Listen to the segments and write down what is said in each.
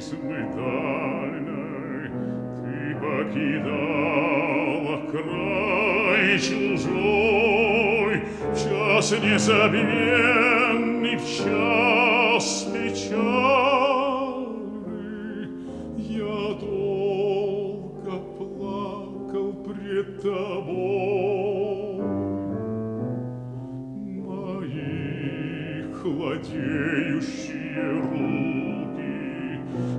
мысли дальной ты покидала край чужой, в час незабвенный, в час печальный. Я долго плакал пред тобой, мои хладеющие руки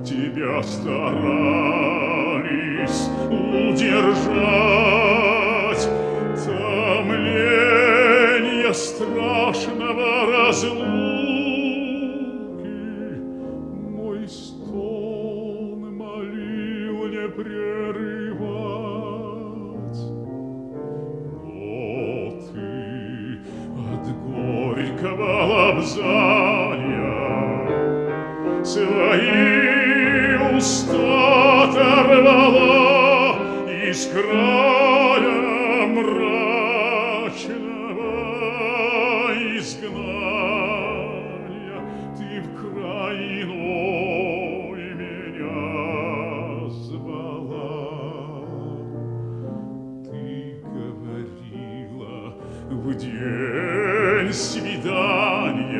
тебя старались удержать томление страшного разлуки. Мой стон молил не прерывать. Но ты от горького лобзания в день свидания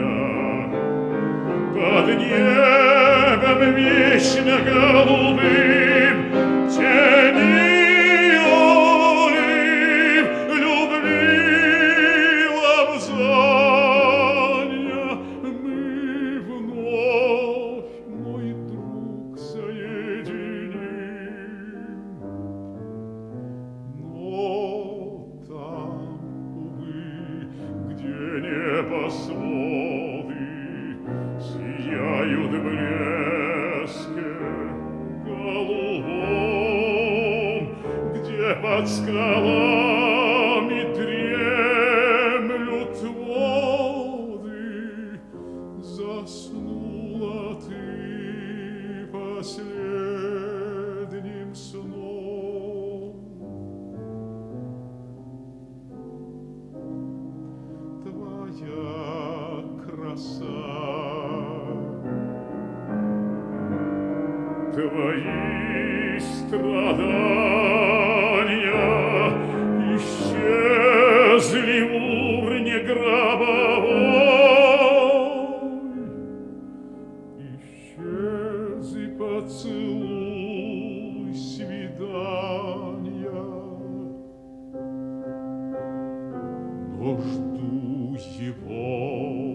под небом вечно голубым под скалами дремлют воды, заснула ты последним сном. Твоя краса, твои страдания поцелуй свидания. Но жду его